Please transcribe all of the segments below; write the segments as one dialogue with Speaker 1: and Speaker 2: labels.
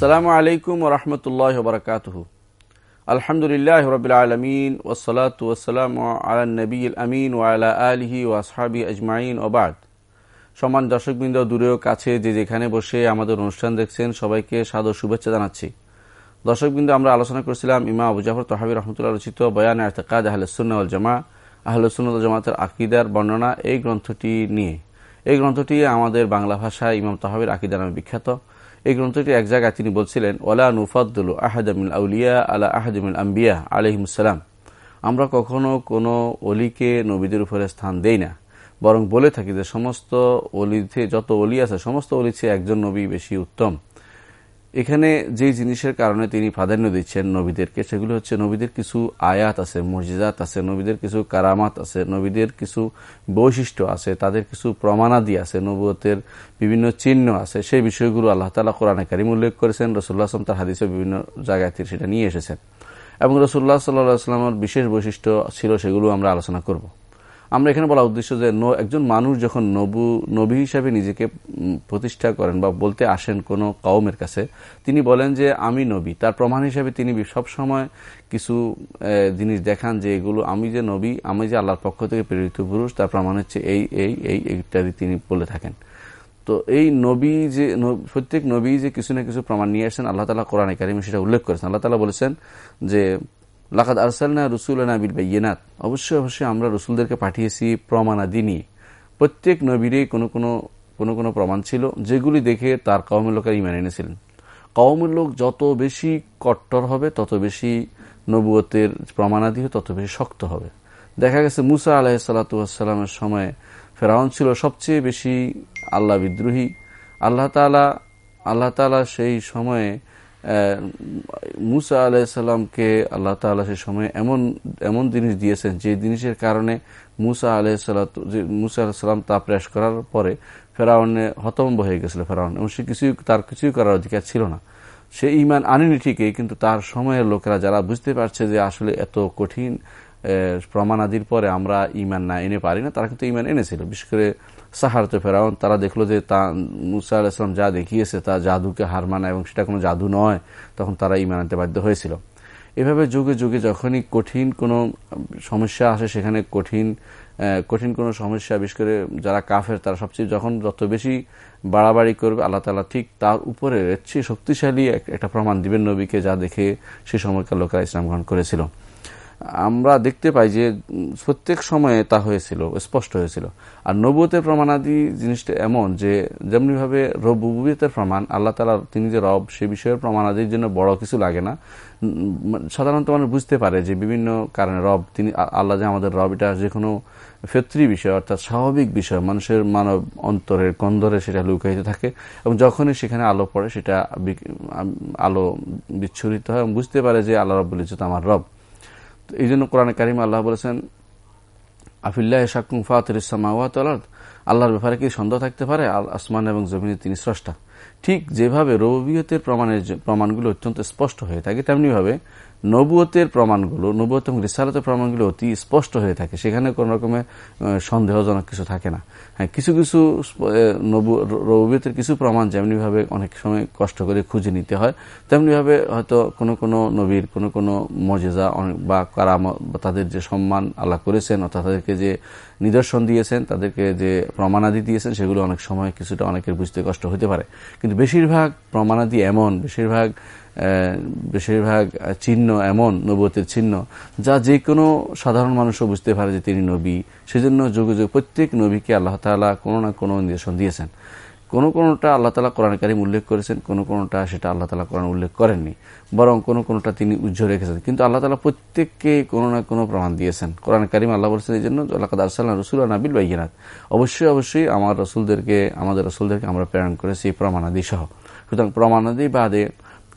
Speaker 1: আসসালামু আলাইকুম রহমতুল্লাহ বরকাতহ। আলহামদুলিল্লাহ রবিল আলমিন ওসলাত ওসালাম আলা নবী আমিন ওয়ালা আলহি ওয়াসহাবি আজমাইন ওবাদ সমান দর্শকবৃন্দ দূরেও কাছে যে যেখানে বসে আমাদের অনুষ্ঠান দেখছেন, সবাইকে সাদর শুভেচ্ছা জানাচ্ছি। দর্শকবৃন্দ, আমরা আলোচনা করেছিলাম ইমা আবু জাফর তহাবি রহমতুল্লাহ রচিত বয়ান আর্তকাদ আহলসুল্নাউল জামা আহলসুল্নুল জামাতের আকিদার বর্ণনা এই গ্রন্থটি নিয়ে। এই গ্রন্থটি আমাদের বাংলা ভাষায় ইমাম তাহাবির আকিদা নামে বিখ্যাত। এই গ্রন্থটি এক জায়গায় তিনি বলছিলেন ওলা নুফাদ্দুল আহাদামিল আউলিয়া আলা আহাদামিল আম্বিয়া আলহিমসালাম আমরা কখনো কোনো অলিকে নবীদের উপরে স্থান দেই না, বরং বলে থাকি যে সমস্ত অলিতে যত অলি আছে, সমস্ত অলি একজন নবী বেশি উত্তম। এখানে যে জিনিসের কারণে তিনি প্রাধান্য দিচ্ছেন নবীদেরকে, সেগুলো হচ্ছে নবীদের কিছু আয়াত আছে মসজিদাত আছে, নবীদের কিছু কারামাত আছে, নবীদের কিছু বৈশিষ্ট্য আছে, তাদের কিছু প্রমাণাদি আছে নবতের বিভিন্ন চিহ্ন আছে, সেই বিষয়গুলো আল্লাহ তালা কোরআনে কারিম উল্লেখ করেছেন রসুল্লাহ আসলাম তার হাদিসে বিভিন্ন জায়গায় থেকে সেটা নিয়ে এসেছেন। এবং রসুল্লাহ সাল্লাহ আসলামের বিশেষ বৈশিষ্ট্য ছিল সেগুলো আমরা আলোচনা করব। আমরা এখানে বলা উদ্দেশ্য যে একজন মানুষ যখন নবু নবী হিসাবে নিজেকে প্রতিষ্ঠা করেন বা বলতে আসেন কোনো কওমের কাছে, তিনি বলেন যে আমি নবী। তার প্রমাণ হিসাবে তিনি সব সময় কিছু জিনিস দেখান যে এগুলো আমি যে নবী, আমি যে আল্লাহর পক্ষ থেকে প্রেরিত পুরুষ, তার প্রমাণ হচ্ছে এই এই এই, ইত্যাদি তিনি বলে থাকেন। তো এই নবী যে প্রত্যেক নবী যে কিছু না কিছু প্রমাণ নিয়ে আসেন, আল্লাহ তালা কোরআন কারিমে সেটা উল্লেখ করেছেন। আল্লাহ তালা বলেছেন যে লাকাদ আরসালনা রসুলনা বিল বাইয়েনাত অবশ্যই অবশ্যই আমরা রসুলদেরকে পাঠিয়েছি প্রমাণাদি নিয়ে। প্রত্যেক নবীরই কোনো কোনো কোনো কোনো প্রমাণ ছিল, যেগুলি দেখে তার কওমের লোকের ইমান এনেছিলেন। কওমের লোক যত বেশি কট্টর হবে, তত বেশি নবুয়তের প্রমাণাদি তত বেশি শক্ত হবে। দেখা গেছে মুসা আলাহিসাল্লাতুয়াসাল্লামের সময় ফেরাউন ছিল সবচেয়ে বেশি আল্লাহ বিদ্রোহী। আল্লাহ তালা আল্লাহ তালা সেই সময়ে মুসা আলাইসাল্লামকে আল্লাহ তাল্লাহ সে সময় এমন এমন জিনিস দিয়েছেন যে জিনিসের কারণে মুসা আলাইসাল্লাম মুসা আলাহিসাল্লাম তা প্রয়াস করার পরে ফেরাউনে হতম্ব হয়ে গেছিল ফেরাউন এবং সে কিছুই, তার কিছুই করার অধিকার ছিল না। সে ইমান আনেনি ঠিকই, কিন্তু তার সময়ের লোকেরা যারা বুঝতে পারছে যে আসলে এত কঠিন প্রমাণাদির পরে আমরা ইমান না এনে পারি না, তারা কিন্তু ইমান এনেছিল। বিশেষ করে সাহারতে ফেরাউন, তারা দেখল যে তা মুসা আলাহিসাম যা দেখিয়েছে, তা জাদুকে হার মানা এবং সেটা কোনো জাদু নয়, তখন তারা ইমান আনতে বাধ্য হয়েছিল। এভাবে যুগে যুগে যখনই কঠিন কোনো সমস্যা আসে, সেখানে কঠিন কঠিন কোনো সমস্যা, বিশেষ করে যারা কাফের, তারা সবচেয়ে যখন যত বেশি বাড়াবাড়ি করবে, আল্লাহ তালা ঠিক তার উপরে চেয়ে শক্তিশালী একটা প্রমাণ দিবেন নবীকে যা দেখে সে সময়কার লোকেরা ইসলাম গ্রহণ করেছিল। আমরা দেখতে পাই যে প্রত্যেক সময়ে তা হয়েছিল, স্পষ্ট হয়েছিল। আর নবুয়তের প্রমাণাদি জিনিসটা এমন যে, যেমনিভাবে রবুবিয়তের প্রমাণ, আল্লাহ তালা তিনি যে রব, সে বিষয়ের প্রমাণাদির জন্য বড় কিছু লাগে না। সাধারণত মানুষ বুঝতে পারে যে, বিভিন্ন কারণে রব, তিনি আল্লাহ যে আমাদের রব, এটা যে কোনো ফেত্রি বিষয়, অর্থাৎ স্বাভাবিক বিষয়। মানুষের মানব অন্তরের কন্দরে সেটা লুকাইতে থাকে এবং যখনই সেখানে আলো পড়ে, সেটা আলো বিচ্ছুরিত হয় এবং বুঝতে পারে যে, আল্লাহ রব বলেছে তো আমার রব। এই জন্য কোরআনে কারিম আল্লাহ বলেছেন, আফিল্লাহ শাকুম ফাতির ইসামাওয়াত আল্লাহর ব্যাপারে কি সন্দেহ থাকতে পারে? আসমান এবং জমিনে তিনি স্রষ্টা। ঠিক যেভাবে রবিয়তের প্রমাণের প্রমাণগুলো অত্যন্ত স্পষ্ট হয়ে থাকে, তেমনিভাবে নবুয়তের প্রমাণগুলো, নবুয়ত এবং রিসালতের প্রমাণগুলো অতি স্পষ্ট হয়ে থাকে। সেখানে কোন রকমের সন্দেহজনক কিছু থাকে না। হ্যাঁ কিছু কিছু রবিয়তের কিছু প্রমাণ যেমনিভাবে অনেক সময় কষ্ট করে খুঁজে নিতে হয়, তেমনিভাবে হয়তো কোনো কোনো নবীর, কোনো কোনো মজেজা বা কারাম তাদের যে সম্মান আল্লাহ করেছেন, অর্থাৎ তাদেরকে যে নিদর্শন দিয়েছেন, তাদেরকে যে প্রমাণাদি দিয়েছেন, সেগুলো অনেক সময় কিছুটা অনেকের বুঝতে কষ্ট হতে পারে। কিন্তু বেশিরভাগ প্রমাণাদি এমন, বেশিরভাগ বেশিরভাগ চিহ্ন এমন নবতের চিহ্ন, যা যে কোনো সাধারণ মানুষও বুঝতে পারে যে তিনি নবী। সেজন্য যুগে যুগে প্রত্যেক নবীকে আল্লাহ তালা কোনো না কোনো নির্দেশন দিয়েছেন। কোনো কোনোটা আল্লাহ তালা কোরআন কারিম উল্লেখ করেছেন, কোনো কোনোটা সেটা আল্লাহ তালা কোরআন উল্লেখ করেননি। বরং কোনো কোনোটা তিনি উজ্জ্বল রেখেছেন। কিন্তু আল্লাহ তালা প্রত্যেককে কোনো না কোনো প্রমাণ দিয়েছেন। কোরআন কারিম আল্লাহ বলছেন এই জন্য আল্লাহ আরসাল্লাহ রসুল নাবিল বাইনাথ অবশ্যই অবশ্যই আমার রসুলদেরকে, আমাদের রসুলদেরকে আমরা প্রেরণ করেছি প্রমাণাদি সহ সুতরাং প্রমাণাদি বাদে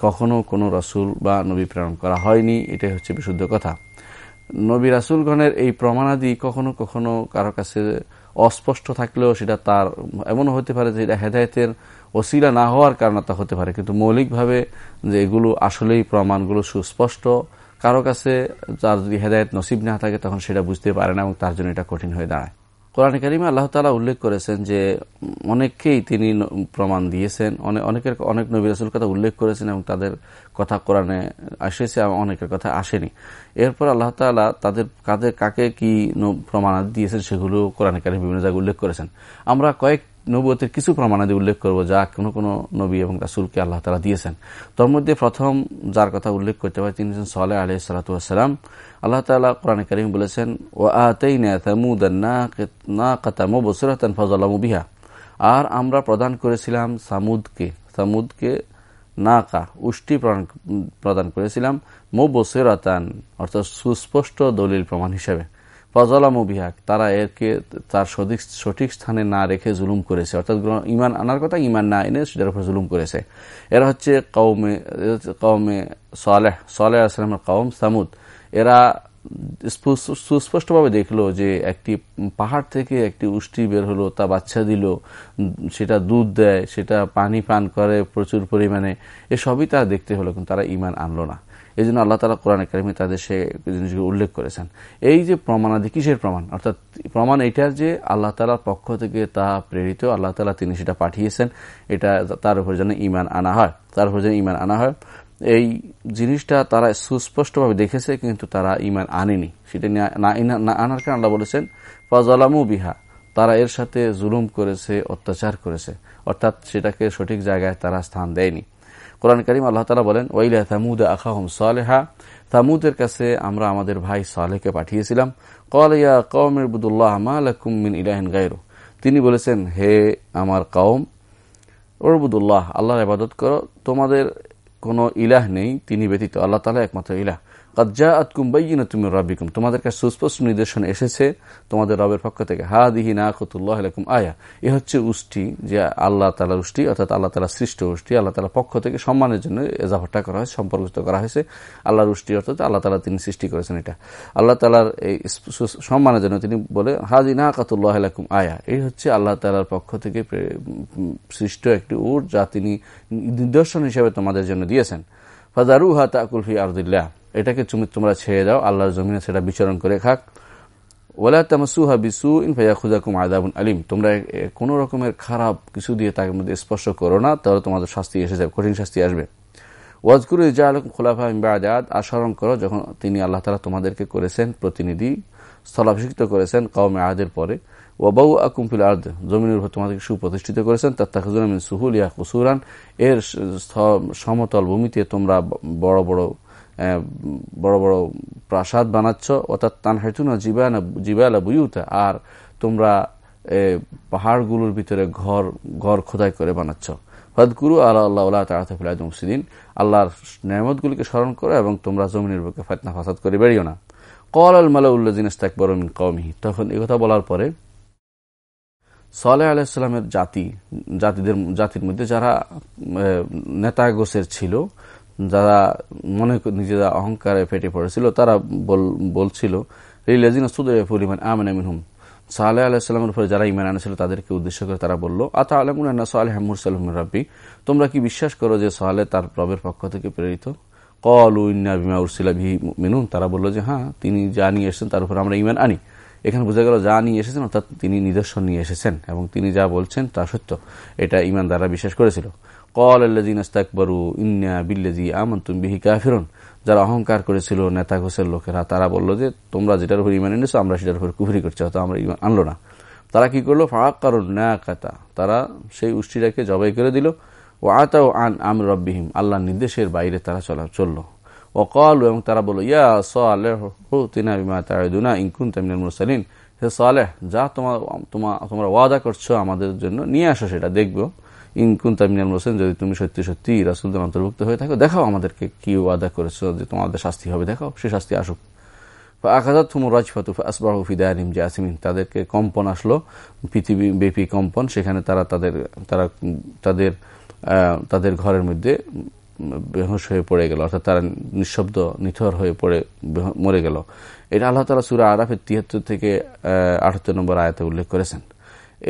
Speaker 1: কখনো কোনো রসুল বা নবী প্রেরণ করা হয়নি, এটাই হচ্ছে বিশুদ্ধ কথা। নবী রাসুলগণের এই প্রমাণাদি কখনো কখনো কারও কাছে অস্পষ্ট থাকলেও সেটা তার, এমনও হতে পারে যে এটা হেদায়তের ওসিলা না হওয়ার কারণে তা হতে পারে। কিন্তু মৌলিকভাবে যে এগুলো আসলেই প্রমাণগুলো সুস্পষ্ট, কারও কাছে তার যদি হেদায়ত নসিব না থাকে তখন সেটা বুঝতে পারে না এবং তার জন্য এটা কঠিন হয়ে দাঁড়ায়। কোরআন কারিমে আল্লাহ তালা উল্লেখ করেছেন যে অনেককেই তিনি প্রমাণ দিয়েছেন। অনেকের অনেক নবী রাসুল কথা উল্লেখ করেছেন এবং তাদের কথা কোরআনে আসেছে অনেকের কথা আসেনি। এরপর আল্লাহ তালা তাদের কাদের কাকে কি প্রমাণ দিয়েছেন সেগুলো কোরআন কারিম বিভিন্ন জায়গায় উল্লেখ করেছেন। আমরা কয়েক নবতের কিছু প্রমাণাদি উল্লেখ করব, যা কোনো কোনো নবী এবং রাসুলকে আল্লাহ তালা দিয়েছেন। তোর মধ্যে প্রথম যার কথা উল্লেখ করতে পারে, তিনি সালে আলহ সালাতাম আল্লাহ তালা কোরআন করিম বলেছেন ও বিহা। আর আমরা প্রদান করেছিলাম সামুদকে সামুদকে নাকা, উষ্টি প্রদান করেছিলাম মোবসেরাতান, অর্থাৎ সুস্পষ্ট দলিল প্রমাণ হিসেবে। ফজলামু বিহাক, তারা এরকে তার সঠিক সঠিক স্থানে না রেখে জুলুম করেছে। অর্থাৎ ইমান আনার কথা ইমান না এনে সেটার উপর জুলুম করেছে। এরা হচ্ছে কৌমে কৌমে সালেহ সালেহ আসলামের কৌম সামুদ। এরা সুস্পষ্টভাবে দেখল যে একটি পাহাড় থেকে একটি উষ্টি বের হলো, তা বাচ্চা দিল, সেটা দুধ দেয়, সেটা পানি পান করে প্রচুর পরিমাণে। এসবই তারা দেখতে হলো, কিন্তু তারা ইমান আনলো না। এই জন্য আল্লাহ তালা কোরআন একাডেমি তাদের সে জিনিসগুলো উল্লেখ করেছেন। এই যে প্রমাণ প্রমাণাদি কিসের প্রমাণ? অর্থাৎ প্রমাণ এটার যে আল্লাহ তালার পক্ষ থেকে তা প্রেরিত, আল্লাহ তালা তিনি সেটা পাঠিয়েছেন, এটা তার উপর যেন ইমান আনা হয়। তার উপর যেন ইমান আনা হয়। এই জিনিসটা তারা সুস্পষ্টভাবে দেখেছে, কিন্তু তারা ইমান আনেনি। সেটা না আনার কারণে আল্লাহ বলেছেন, ফজলামু বিহা, তারা এর সাথে জুলুম করেছে, অত্যাচার করেছে। অর্থাৎ সেটাকে সঠিক জায়গায় তারা স্থান দেয়নি। কোরআন করিম আল্লাহ তালা বলেন ওইলা তামুদ আখাহম সালেহা। তামুদের কাছে আমরা আমাদের ভাই সালেহকে পাঠিয়েছিলাম। কলিয়া কৌমের বুদুল্লাহ মিন ইলাহিন গাইরু তিনি বলেছেন, হে আমার কওম ওরবুদুল্লাহ আল্লাহর ইবাদত করো। তোমাদের কোনো ইলাহ নেই, তিনি ব্যতীত আল্লাহ তালা একমাত্র ইলাহ। কাজ্জা আতকুম বাইনা তুমি রবিকুম তোমাদের কাছে সুস্পষ্ট নির্দেশন এসেছে, তোমাদের রবের পক্ষ থেকে হা দিহি না কতুল্লাহ আলকুম আয়া। এ হচ্ছে উষ্টি, যে আল্লাহ তালার উষ্টি, অর্থাৎ আল্লাহ তালা সৃষ্ট উষ্টি, আল্লাহ তালার পক্ষ থেকে সম্মানের জন্য এজাফরটা করা হয়েছে, সম্পর্কিত করা হয়েছে। আল্লাহর উষ্টি অর্থাৎ আল্লাহ তালা তিনি সৃষ্টি করেছেন এটা। আল্লাহ তালার এই সম্মানের জন্য তিনি বলে হাজি না কাতুল্লাহ আলকুম আয়া। এই হচ্ছে আল্লাহ তালার পক্ষ থেকে সৃষ্ট একটি উট, যা তিনি নিদর্শন হিসেবে তোমাদের জন্য দিয়েছেন। ফাজারু হা তাকুলফি আরদুল্লাহ। এটাকে তুমি তোমরা ছেড়ে দাও, আল্লাহর জমিনে সেটা বিচরণ করে খাক। ওলা তামাসুহা বিসু ইন ফাইয়া খুজাকুম আদাবুন আলিম তোমরা কোন রকমের খারাপ কিছু দিয়ে তার মধ্যে স্পর্শ করো না, তাহলে তোমাদের শাস্তি এসে যাবে, কঠিন শাস্তি আসবে। ওয়াজকুর ইজা আলম খোলাফা ইমবাদ আচরণ করো, যখন তিনি আল্লাহ তালা তোমাদেরকে করেছেন, প্রতিনিধি স্থলাভিষিক্ত করেছেন কওমে আদের পরে। ওয়াবাউ আকুমফিল আর্দ, জমিনের উপর তোমাদেরকে সুপ্রতিষ্ঠিত করেছেন তাকুজুল সুহুল ইয়া কুসুরান। এর সমতল ভূমিতে তোমরা বড় বড় বড় বড় প্রাসাদ বানাচ্ছ, অর্থাৎ তান হেতুনা জিবানা জিবালা বুয়ুতা, আর তোমরা পাহাড়গুলোর ভিতরে ঘর ঘর খোদাই করে বানাচ্ছ। ফদগুরু আল্লাহ আল্লাহ তাহফিল মুসিদিন আল্লাহর নেয়ামতগুলিকে স্মরণ করো এবং তোমরা জমিনের বুকে ফাতনা, ফাসাদ করে বেরিও না। কল আল মালাউল্লাজিন ইস্তাক বরমিন কৌমিহি তখন কথা বলার পরে সালেহ আলাইসাল্লামের জাতি, জাতিদের, জাতির মধ্যে যারা নেতা গোসের ছিল যারা মনে নিজেরা অহংকারে ফেটে পড়েছিল, তারা বলছিল যারা ইমান তাদেরকে উদ্দেশ্য করে তারা বলল আতা তোমরা কি বিশ্বাস করো যে সালে তার রবের পক্ষ থেকে প্রেরিত? কল উইনা বিমা উরসিলা ভি তারা বলল যে হ্যাঁ তিনি যা নিয়ে এসেছেন তার উপর আমরা ইমান আনি। এখানে বোঝা গেল যা নিয়ে এসেছেন, অর্থাৎ তিনি নিদর্শন নিয়ে এসেছেন এবং তিনি যা বলছেন তা সত্য। এটা ইমান দ্বারা বিশ্বাস করেছিল। কল আল্লাদিন আস্তাকবরু ইন্না বিল্লাজি আমন্তুম বিহি কাফিরন যারা অহংকার করেছিল নেতা ঘোষের লোকেরা, তারা বলল যে, তোমরা যেটার উপর ইমান এনেছো, আমরা সেটার উপর কুফরি করছি হয়তো আমরা ইমান আনলো না। তারা কি করল? ফাঁক কারণ না কাতা তারা সেই উষ্টিটাকে জবাই করে দিল। ও আতাও আন আম রব্বিহিম আল্লাহ নির্দেশের বাইরে তারা চলা চলল। ও কল এবং তারা বলল, ইয়া সালেহ তিনা বিমা তাইদুনা ইনকুন তামিনুল মুরসালিন। হে সালেহ, যা তোমার তোমরা ওয়াদা করছ আমাদের জন্য, নিয়ে আসো সেটা, দেখব। ইনকুন তামিনাল মোসেন যদি তুমি সত্যি সত্যি রাসুলদের অন্তর্ভুক্ত হয়ে থাকো, দেখাও আমাদেরকে কি ওয়াদা করেছ যে তোমাদের শাস্তি হবে। দেখাও, সে শাস্তি আসুক। আকাজাত থুমু রাজফাতু আসবাহ ফিদায়ানিম জাসিমিন। তাদেরকে কম্পন আসলো, পৃথিবী ব্যাপী কম্পন, সেখানে তারা তাদের তারা তাদের তাদের ঘরের মধ্যে বেহস হয়ে পড়ে গেল, অর্থাৎ তারা নিঃশব্দ, নিথর হয়ে পড়ে মরে গেল। এটা আল্লাহ তালা সুরা আরাফের তিয়াত্তর থেকে আটাত্তর নম্বর আয়াতে উল্লেখ করেছেন।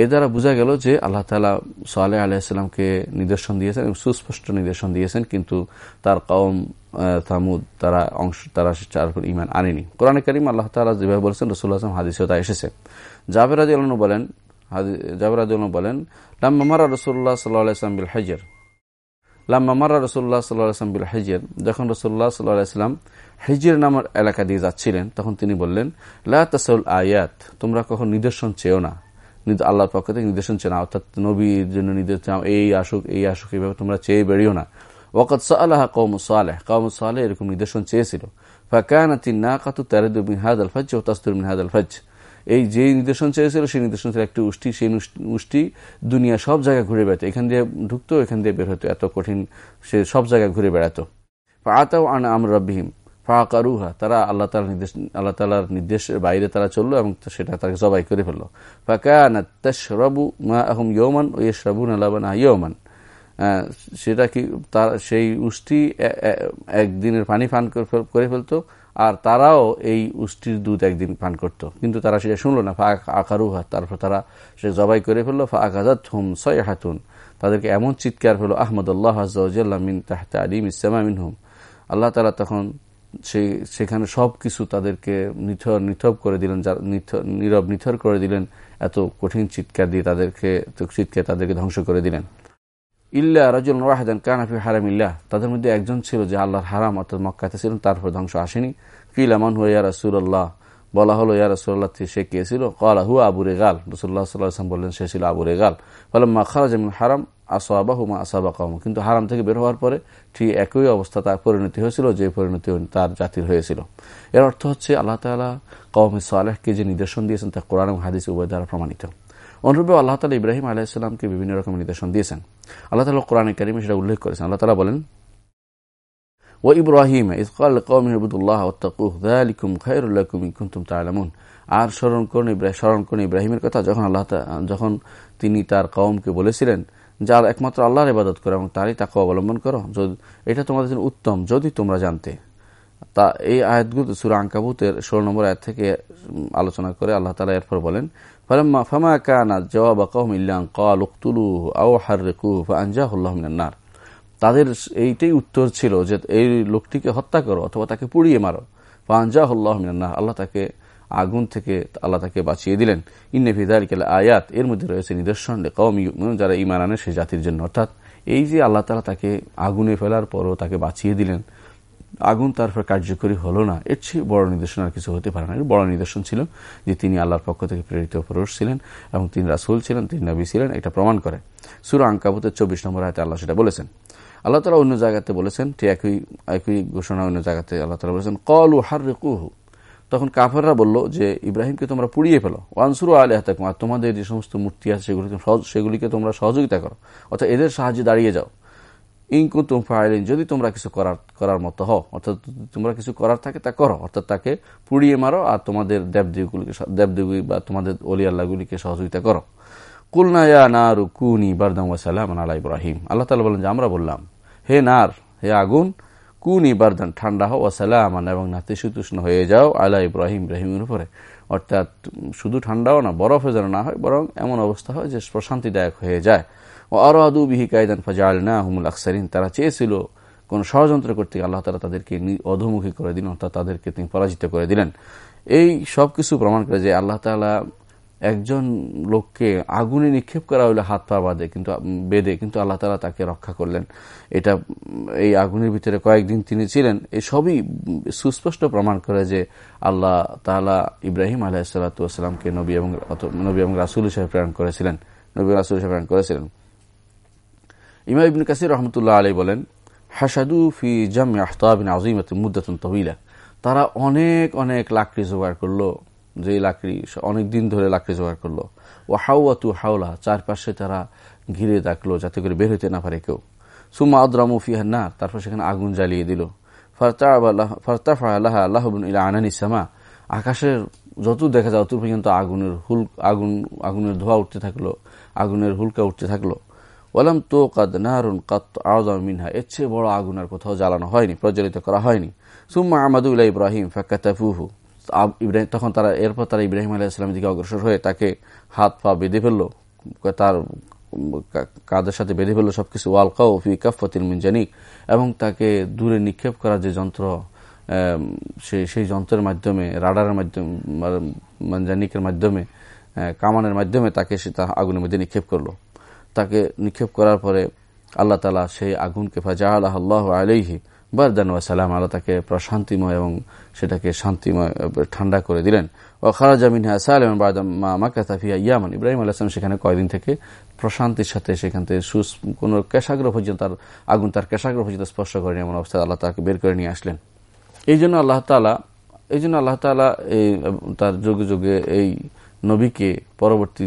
Speaker 1: এ দ্বারা বোঝা গেল যে আল্লাহ তালা সালেহ আলাইসাল্লামকে নিদর্শন দিয়েছেন এবং সুস্পষ্ট নিদর্শন দিয়েছেন, কিন্তু তার কওম তামুদ তারা অংশ, তারা চার ইমান আনেনি। কোরআন করিম আল্লাহ তালা যেভাবে বলেছেন রসুল্লাহ আসলাম হাদিসেও তা এসেছে। জাবের আদি বলেন জাবের আদি বলেন লাম্মামারা রসুল্লাহ সাল্লাহ আলাইসলাম বিল হাইজের লাম্মামারা রসুল্লাহ সাল্লাহ আসলাম বিল হাইজের যখন রসুল্লাহ সাল্লাহ আলাইসলাম হিজির নামের এলাকা দিয়ে যাচ্ছিলেন, তখন তিনি বললেন, লা তাসউল আয়াত, তোমরা কখন নিদর্শন চেয়েও না। আল্লাহর পক্ষ থেকে নির্দেশন চেনা, অর্থাৎ নবীর জন্য নির্দেশন এই আসুক এই আসুক, এইভাবে তোমরা চেয়ে বেরিও না। ওকত সাল্লাহ কৌম সালেহ কৌম সালেহ এরকম নির্দেশন চেয়েছিল। ফাকানাতি না কাতু তারেদু মিনহাদ আল ফজ ও তাস্তুর এই যে নির্দেশন চেয়েছিল, সেই নির্দেশন ছিল একটি উষ্টি, সেই উষ্টি দুনিয়া সব জায়গায় ঘুরে বেড়াতো এখান দিয়ে ঢুকতো, এখান দিয়ে বের হতো এত কঠিন সে সব জায়গায় ঘুরে বেড়াতো আতাও আন আম রব্বিহিম। ফাঁকারুহা, তারা আল্লাহ তালার নির্দেশ, আল্লাহ তালার নির্দেশের বাইরে তারা চলল এবং সেটা তাকে জবাই করে ফেলল। ফাঁকানু মা আহম ইয়মান ও ইয়শরাবুন আল্লাবান ইয়মান সেটা কি তার, সেই উষ্টি একদিনের পানি পান করে ফেলতো, আর তারাও এই উষ্টির দুধ একদিন পান করত। কিন্তু তারা সেটা শুনলো না ফা আকারুহা, তারপর তারা সে জবাই করে ফেলল ফা আকাজাত হুম সয় হাতুন তাদেরকে এমন চিৎকার হলো, আহমদ আল্লাহ মিন তাহতা আলিম ইসলামা মিনহুম। আল্লাহ তালা তখন সেই সেখানে সব কিছু তাদেরকে নিথর নিথব করে দিলেন নীরব নিথর করে দিলেন, এত কঠিন চিৎকার দিয়ে তাদেরকে চিৎকার তাদেরকে ধ্বংস করে দিলেন। ইল্লা রাজুল ওয়াহেদান কানাফি হারাম ইল্লাহ। তাদের মধ্যে একজন ছিল যে আল্লাহর হারাম অর্থাৎ মক্কাতে ছিলেন, তারপর ধ্বংস আসেনি। কিল আমান হুয়া রাসুল্লাহ বলা হলো, ইয়া রসুল্লাহ সে কে ছিল? কলা হু আবু রেগাল। রসুল্লাহ সাল্লাম বললেন, সে ছিল আবু রেগাল। বলে মা খারাজ হারাম আসোয়াবা হুমা আসাবা কম কিন্তু হারাম থেকে বের হওয়ার পরে ঠিক একই অবস্থা তার পরিণতি হয়েছিল, যে পরিণতি তার জাতির হয়েছিল। এর অর্থ হচ্ছে, আল্লাহ তালা কৌম সালেহকে যে নিদর্শন দিয়েছেন, তা কোরআন এবং হাদিস উভয় দ্বারা প্রমাণিত। অনুরূপে আল্লাহ তালা ইব্রাহিম আলাহিসাল্লামকে বিভিন্ন রকমের নিদর্শন দিয়েছেন। আল্লাহ তালা কোরআন কারিমে সেটা উল্লেখ করেছেন। আল্লাহ তালা বলেন ও ইব্রাহিম আর স্মরণ করুন স্মরণ করুন ইব্রাহিমের কথা, যখন আল্লাহ যখন তিনি তার কওমকে বলেছিলেন, যার একমাত্র আল্লাহর ইবাদত করো এবং তারই তাকে অবলম্বন করো এটা তোমাদের জন্য উত্তম, যদি তোমরা জানতে। তা এই আয়াতগুলো সুরা আঙ্কাবুতের ষোলো নম্বর আয়াত থেকে আলোচনা করে আল্লাহ তালা এরপর বলেন ফামা কানা জবাব কহম ইল্লাং কাল উক্তুলু আও হাররেকু আনজাহুল্লাহ মিনান্নার তাদের এইটাই উত্তর ছিল যে এই লোকটিকে হত্যা করো অথবা তাকে পুড়িয়ে মারো। ফানজাহুল্লাহ মিনান্নার আল্লাহ তাকে আগুন থেকে, আল্লাহ তাকে বাঁচিয়ে দিলেন। ইন্নে ফিদারিকাল আয়াত। এর মধ্যে রয়েছে নিদর্শন যারা ইমান আনে সে জাতির জন্য। অর্থাৎ এই যে আল্লাহ তালা তাকে আগুনে ফেলার পরও তাকে বাঁচিয়ে দিলেন, আগুন তারপর কার্যকরী হলো না। এর চেয়ে বড় নিদর্শন আর কিছু হতে পারে না। বড় নিদর্শন ছিল যে তিনি আল্লাহর পক্ষ থেকে প্রেরিত পুরুষ ছিলেন এবং তিনি রাসুল ছিলেন, তিনি নবী ছিলেন, এটা প্রমাণ করে। সুর আঙ্কাবুতের চব্বিশ নম্বর হাতে আল্লাহ সেটা বলেছেন। আল্লাহ তালা অন্য জায়গাতে বলেছেন, ঠিক একই একই ঘোষণা অন্য জায়গাতে আল্লাহ তালা বলেছেন, কল ও হার তখন কাফাররা বলল যে, ইব্রাহিমকে তোমরা পুড়িয়ে ফেলো। ওয়ানসুরু আলী হাতাকুম আর তোমাদের যে সমস্ত মূর্তি আছে সেগুলিকে সেগুলিকে তোমরা সহযোগিতা করো। অর্থাৎ এদের সাহায্যে দাঁড়িয়ে যাও। ইঙ্কু তুম ফাইলিন, যদি তোমরা কিছু করার করার মতো হও, অর্থাৎ তোমরা কিছু করার থাকে তা করো, অর্থাৎ তাকে পুড়িয়ে মারো আর তোমাদের দেবদেবীগুলিকে দেবদেবী বা তোমাদের অলিয়াল্লাহগুলিকে সহযোগিতা করো। কুলনায়া না রুকুনি বারদাম ওয়াসালাম আলা ইব্রাহিম। আল্লাহ তালা বলেন যে, আমরা বললাম হে নার, হে আগুন, কুনি বারদান, ঠান্ডা হও সালামান এবং নাতিশীতোষ্ণ হয়ে যাও, আলা ইব্রাহিম, ইব্রাহিমের উপরে। অর্থাৎ শুধু ঠান্ডাও না বরফে যেন না হয়, বরং এমন অবস্থা হয় যে প্রশান্তিদায়ক হয়ে যায়। ও আরও আদু বিহি কায়দান ফাজাল না হুমুল আকসারিন তারা চেয়েছিল কোন ষড়যন্ত্র করতে, আল্লাহ তালা তাদেরকে অধমুখী করে দিলেন, অর্থাৎ তাদেরকে তিনি পরাজিত করে দিলেন। এই সব কিছু প্রমাণ করে যে আল্লাহ তালা একজন লোককে আগুনে নিক্ষেপ করা হলে হাত পা বাঁধে, কিন্তু বেঁধে, কিন্তু আল্লাহ তালা তাকে রক্ষা করলেন। এটা এই আগুনের ভিতরে কয়েকদিন তিনি ছিলেন। এই সবই সুস্পষ্ট প্রমাণ করে যে আল্লাহ তালা ইব্রাহিম আলাহিসাল্লাতামকে নবী এবং নবী এবং রাসুল হিসেবে প্রেরণ করেছিলেন। নবী রাসুল হিসেবে প্রেরণ করেছিলেন। ইমা ইবিন কাসির রহমতুল্লাহ আলী বলেন, হাসাদু ফি জাম আহতাবিন আজিমত মুদাতুন তহিলা তারা অনেক অনেক লাকড়ি জোগাড় করল। যে লাকড়ি অনেক দিন ধরে লাকড়ি জোগাড় করল। ও হাওয়া তু হাওলা, চারপাশে তারা ঘিরে রাখল যাতে করে বের হইতে না পারে কেউ। সুমা আদরামু ফিহার না তারপর সেখানে আগুন জ্বালিয়ে দিল। ফারতাফা আল্লাহ আল্লাহ ইলা আনানি সামা। আকাশের যত দেখা যায় অত পর্যন্ত আগুনের হুল, আগুন, আগুনের ধোয়া উঠতে থাকল, আগুনের হুলকা উঠতে থাকল। ওলাম তো কাদ নারুন কাত আওয়াজ মিনহা, এর চেয়ে বড় আগুন আর কোথাও জ্বালানো হয়নি, প্রজ্বলিত করা হয়নি। সুম্মা আমাদুল্লাহ ইব্রাহিম ফাকাতাফুহু। তখন তারা, এরপর তারা ইব্রাহিম আলাহ ইসলামের দিকে অগ্রসর হয়ে তাকে হাত পা বেঁধে ফেলল, তার কাদের সাথে বেঁধে ফেলল সবকিছু। ওয়ালকাও ফি কাফতিল মিনজানিক এবং তাকে দূরে নিক্ষেপ করার যে যন্ত্র সেই যন্ত্রের মাধ্যমে, রাডারের মাধ্যমে মানজানিকের মাধ্যমে কামানের মাধ্যমে তাকে সে তা আগুনের মধ্যে নিক্ষেপ করল। তাকে নিক্ষেপ করার পরে আল্লাহ তালা সেই আগুনকে ফাজা আল্লাহ আল্লাহ আলহি বারদান সালাম, আল্লাহ তাকে প্রশান্তিময় এবং সেটাকে শান্তিময় ঠান্ডা করে দিলেন। ও খারা জামিন ইয়ামান। ইব্রাহিম আলাহাম সেখানে কয়দিন থেকে প্রশান্তির সাথে সেখান থেকে সুস, কোন কেশাগ্র পর্যন্ত তার আগুন, তার কেশাগ্র পর্যন্ত স্পর্শ করেনি এমন অবস্থায় আল্লাহ তাকে বের করে নিয়ে আসলেন। এই জন্য আল্লাহ তালা এই জন্য আল্লাহ তালা এই, তার যুগে যুগে এই নবীকে পরবর্তী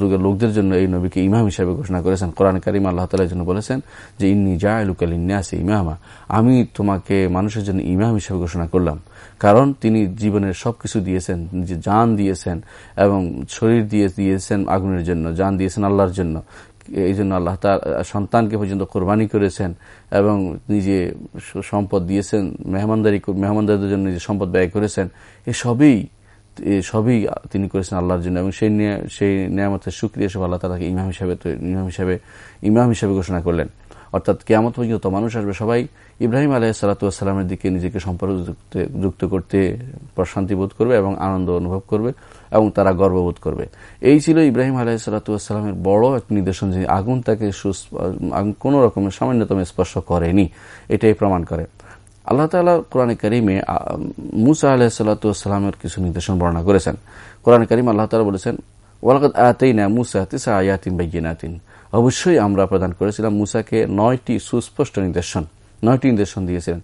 Speaker 1: যুগের লোকদের জন্য এই নবীকে ইমাম হিসাবে ঘোষণা করেছেন। কোরআন কারিম আল্লাহ তালার জন্য বলেছেন যে, ইন্নি জায়লুকাল ইন্যাসে ইমামা। আমি তোমাকে মানুষের জন্য ইমাম হিসাবে ঘোষণা করলাম। কারণ তিনি জীবনের সবকিছু দিয়েছেন যে জান দিয়েছেন এবং শরীর দিয়ে দিয়েছেন আগুনের জন্য, জান দিয়েছেন আল্লাহর জন্য। এই জন্য আল্লাহ তার সন্তানকে পর্যন্ত কোরবানি করেছেন এবং নিজে সম্পদ দিয়েছেন, মেহমানদারি মেহমানদারদের জন্য নিজে সম্পদ ব্যয় করেছেন। এসবই সবই তিনি করেছেন আল্লাহর জন্য এবং সেই সেই নিয়ামতের সুক্রিয়া সব আল্লাহ তালাকে ইমাম হিসাবে ইমাম হিসাবে ইমাম হিসাবে ঘোষণা করলেন। অর্থাৎ কেয়ামত পর্যন্ত মানুষ আসবে সবাই ইব্রাহিম আলাহ সালাতামের দিকে নিজেকে সম্পর্ক যুক্ত করতে প্রশান্তি বোধ করবে এবং আনন্দ অনুভব করবে এবং তারা গর্ববোধ করবে। এই ছিল ইব্রাহিম আলাহ সালাতামের বড় এক নিদর্শন যে আগুন তাকে কোন রকমের সামান্যতম স্পর্শ করেনি। এটাই প্রমাণ করে। আল্লাহ তালা কোরআন করিমে মুসা আলাহ সাল্লাতামের কিছু নির্দেশন বর্ণনা করেছেন। কোরআন করিম আল্লাহ তালা বলেছেন মুসা অবশ্যই আমরা প্রদান করেছিলাম মুসাকে নয়টি সুস্পষ্ট নির্দেশন, নয়টি নির্দেশন দিয়েছিলেন।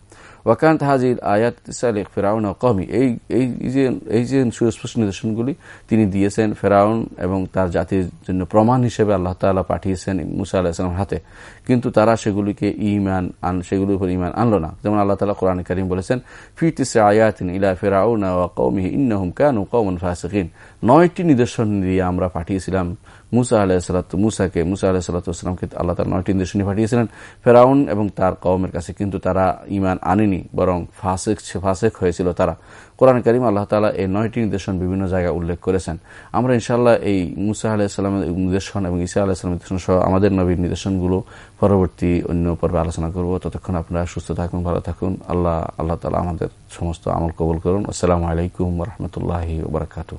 Speaker 1: ওয়াকান্ত হাজির আয়াত সালেক ফেরাউন কমি এই এই যে এই যে সুস্পষ্ট নিদর্শনগুলি তিনি দিয়েছেন ফেরাউন এবং তার জাতির জন্য প্রমাণ হিসেবে আল্লাহ তালা পাঠিয়েছেন মুসা আল্লাহামের হাতে। কিন্তু তারা সেগুলিকে ইমান আন, সেগুলির উপর ইমান আনলো না। যেমন আল্লাহ তালা কোরআন করিম বলেছেন ফিতিসে আয়াতিন ইলা ফেরাউন কৌমি ইন্নহুম কানু কৌমন ফাসিন নয়টি নিদর্শন দিয়ে আমরা পাঠিয়েছিলাম মুসা আলাহ সালাত, মুসাকে, মুসা আলাহ সাল্লাতামকে আল্লাহ তালা নয়টি নির্দেশনী পাঠিয়েছিলেন। ফেরাউন এবং তার কওমের কাছে কিন্তু তারা ইমান আনেনি, বরং ফাসেক ফাসেক হয়েছিল তারা। কোরআন করিম আল্লাহ তালা এই নয়টি নির্দেশন বিভিন্ন জায়গায় উল্লেখ করেছেন। আমরা ইনশাল্লাহ এই মুসা আলাহিসাল্লামের নির্দেশন এবং ইসা আলাহিসাল্লামের নির্দেশন সহ আমাদের নবীর নির্দেশনগুলো পরবর্তী অন্য পর্বে আলোচনা করব। ততক্ষণ আপনারা সুস্থ থাকুন, ভালো থাকুন। আল্লাহ আল্লাহ তালা আমাদের সমস্ত আমল কবল করুন। আসসালামু আলাইকুম রহমতুল্লাহি ওবরাকাতু